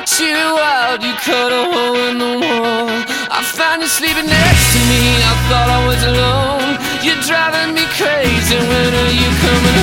knocked you out, you cut a hole in the wall. I found you sleeping next to me, I thought I was alone. You're driving me crazy, when are you coming